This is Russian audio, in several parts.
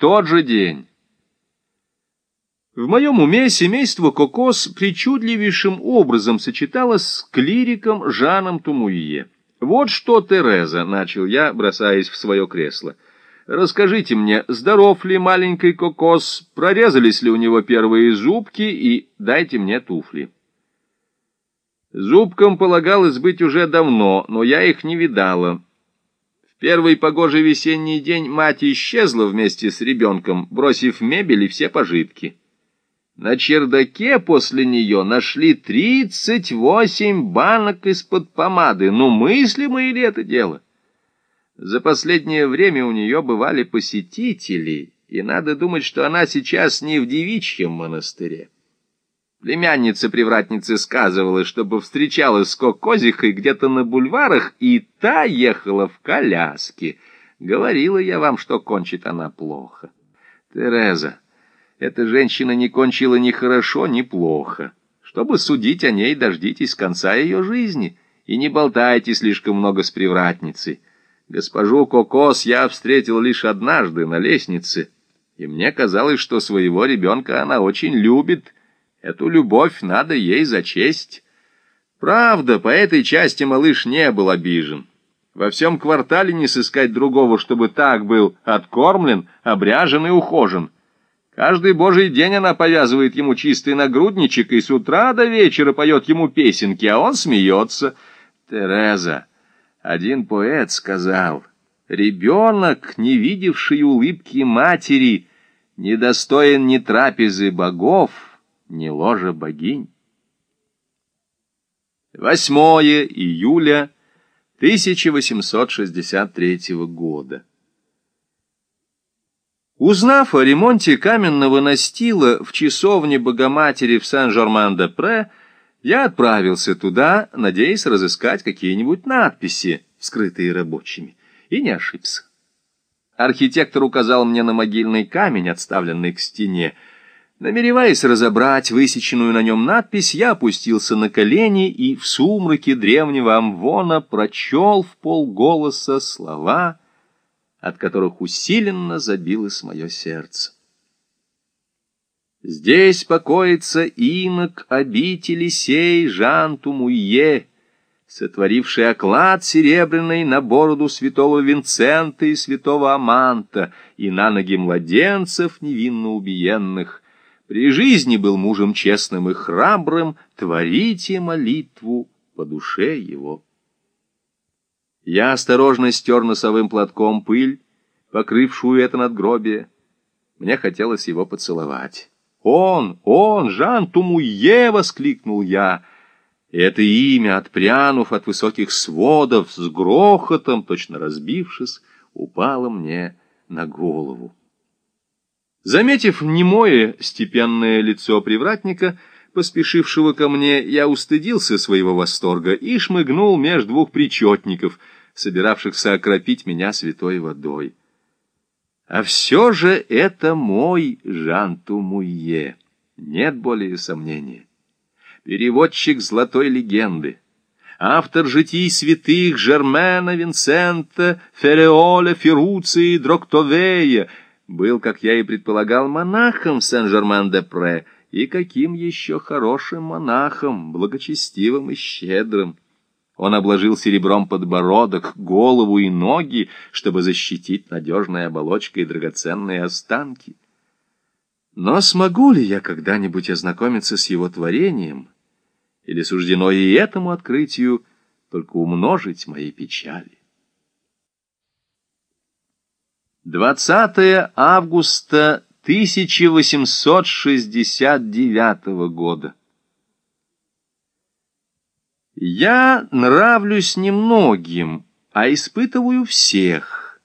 тот же день. В моем уме семейство Кокос причудливейшим образом сочеталось с клириком Жаном Тумуие. «Вот что, Тереза», — начал я, бросаясь в свое кресло, — «расскажите мне, здоров ли маленький Кокос, прорезались ли у него первые зубки, и дайте мне туфли». Зубкам полагалось быть уже давно, но я их не видала. Первый погожий весенний день мать исчезла вместе с ребенком, бросив мебель и все пожитки. На чердаке после нее нашли тридцать восемь банок из-под помады. Ну, мыслимое ли это дело? За последнее время у нее бывали посетители, и надо думать, что она сейчас не в девичьем монастыре. Племянница-привратницы сказывала, чтобы встречалась с Кокозихой где-то на бульварах, и та ехала в коляске. Говорила я вам, что кончит она плохо. Тереза, эта женщина не кончила ни хорошо, ни плохо. Чтобы судить о ней, дождитесь конца ее жизни и не болтайте слишком много с привратницей. Госпожу Кокос я встретил лишь однажды на лестнице, и мне казалось, что своего ребенка она очень любит. Эту любовь надо ей зачесть. Правда, по этой части малыш не был обижен. Во всем квартале не сыскать другого, чтобы так был откормлен, обряжен и ухожен. Каждый божий день она повязывает ему чистый нагрудничек и с утра до вечера поет ему песенки, а он смеется. Тереза, один поэт сказал, ребенок, не видевший улыбки матери, недостоин ни трапезы богов, ни ложа богинь. 8 июля 1863 года. Узнав о ремонте каменного настила в часовне Богоматери в Сен-Жорман-де-Пре, я отправился туда, надеясь разыскать какие-нибудь надписи, скрытые рабочими, и не ошибся. Архитектор указал мне на могильный камень, отставленный к стене. Намереваясь разобрать высеченную на нем надпись, я опустился на колени и в сумраке древнего амвона прочел в полголоса слова — от которых усиленно забилось мое сердце. Здесь покоится инок обители сей Жан Тумуе, сотворивший оклад серебряный на бороду святого Винцента и святого Аманта и на ноги младенцев невинно убиенных. При жизни был мужем честным и храбрым, творите молитву по душе его. Я осторожно стер носовым платком пыль, покрывшую это надгробие. Мне хотелось его поцеловать. «Он! Он! Жан Тумуе!» — воскликнул я. Это имя, отпрянув от высоких сводов, с грохотом, точно разбившись, упало мне на голову. Заметив немое степенное лицо привратника, поспешившего ко мне, я устыдился своего восторга и шмыгнул меж двух причетников, собиравшихся окропить меня святой водой. А все же это мой Жан Тумуе, нет более сомнения. Переводчик золотой легенды, автор житий святых Жермена, Винсента, Фереоля, Феруции, Дроктовея, был, как я и предполагал, монахом Сен-Жермен-де-Пре, и каким еще хорошим монахом, благочестивым и щедрым. Он обложил серебром подбородок, голову и ноги, чтобы защитить надежной оболочкой драгоценные останки. Но смогу ли я когда-нибудь ознакомиться с его творением, или суждено и этому открытию только умножить мои печали? 20 августа 1869 года. Я нравлюсь немногим, а испытываю всех.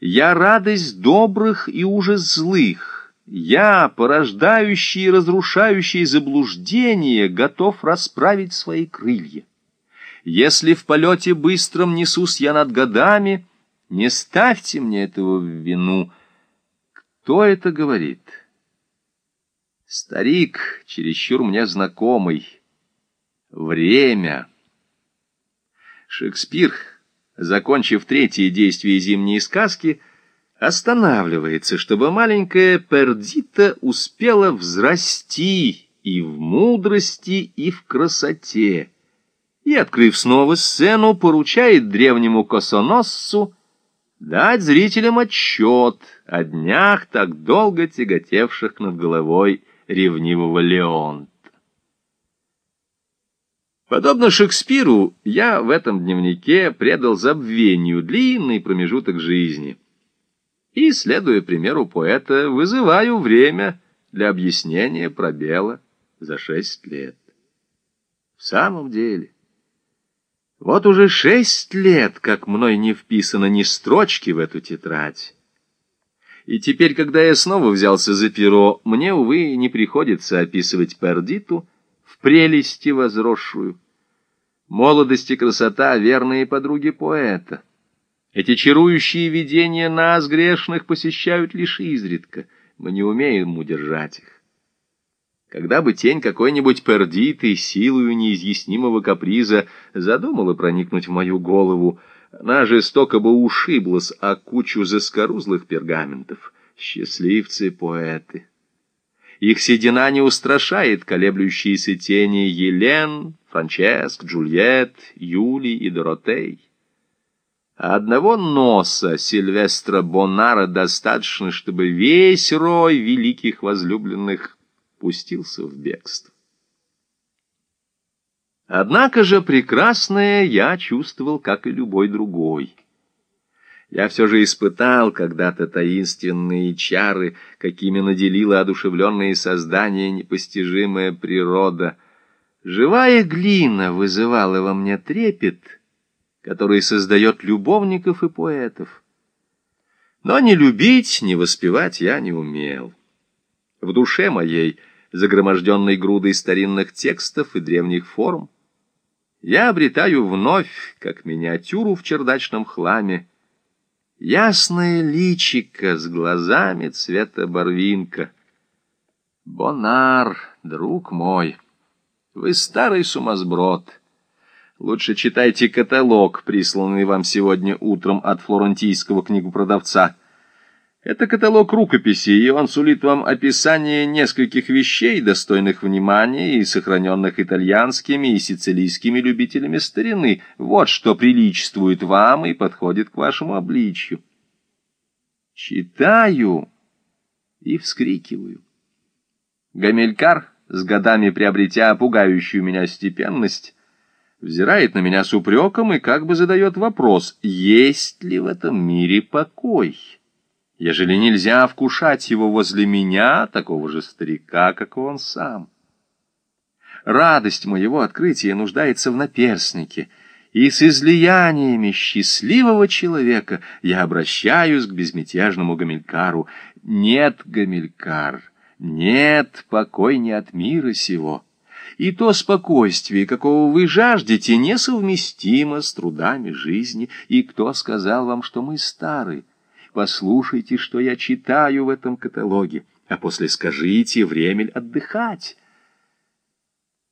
Я радость добрых и ужас злых. Я, порождающий и разрушающий заблуждение, готов расправить свои крылья. Если в полете быстром несусь я над годами, не ставьте мне этого в вину, кто это говорит? Старик, чересчур мне знакомый. Время. Шекспир, закончив третье действие зимней сказки, останавливается, чтобы маленькая Пердита успела взрасти и в мудрости, и в красоте, и, открыв снова сцену, поручает древнему косоносцу дать зрителям отчет о днях, так долго тяготевших над головой ревнивого Леонта. Подобно Шекспиру, я в этом дневнике предал забвению длинный промежуток жизни. И, следуя примеру поэта, вызываю время для объяснения пробела за шесть лет. В самом деле, вот уже шесть лет, как мной не вписано ни строчки в эту тетрадь. И теперь, когда я снова взялся за перо, мне, увы, не приходится описывать Пердиту, в прелести возросшую. Молодость и красота — верные подруги поэта. Эти чарующие видения нас, грешных, посещают лишь изредка. Мы не умеем удержать их. Когда бы тень какой-нибудь пердитой, силою неизъяснимого каприза задумала проникнуть в мою голову, она жестоко бы ушиблась о кучу заскорузлых пергаментов. Счастливцы-поэты! Их седина не устрашает колеблющиеся тени Елен, Франческ, Джульет, Юли и Доротей. А одного носа Сильвестра Бонара достаточно, чтобы весь рой великих возлюбленных пустился в бегство. Однако же прекрасное я чувствовал, как и любой другой — я все же испытал когда-то таинственные чары, какими наделила одушевленные создания непостижимая природа. Живая глина вызывала во мне трепет, который создает любовников и поэтов. Но не любить, не воспевать я не умел. В душе моей, загроможденной грудой старинных текстов и древних форм, я обретаю вновь, как миниатюру в чердачном хламе, Ясное личико с глазами цвета барвинка. Бонар, друг мой, вы старый сумасброд. Лучше читайте каталог, присланный вам сегодня утром от флорентийского книгопродавца. Это каталог рукописей, и он сулит вам описание нескольких вещей, достойных внимания и сохраненных итальянскими и сицилийскими любителями старины. Вот что приличествует вам и подходит к вашему обличью. Читаю и вскрикиваю. Гамелькар, с годами приобретя пугающую меня степенность, взирает на меня с упреком и как бы задает вопрос, есть ли в этом мире покой? Ежели нельзя вкушать его возле меня, такого же старика, как он сам. Радость моего открытия нуждается в наперснике, и с излияниями счастливого человека я обращаюсь к безмятежному Гамилькару. Нет, Гамилькар, нет, покой не от мира сего. И то спокойствие, какого вы жаждете, несовместимо с трудами жизни. И кто сказал вам, что мы стары? Послушайте, что я читаю в этом каталоге, а после скажите, время отдыхать.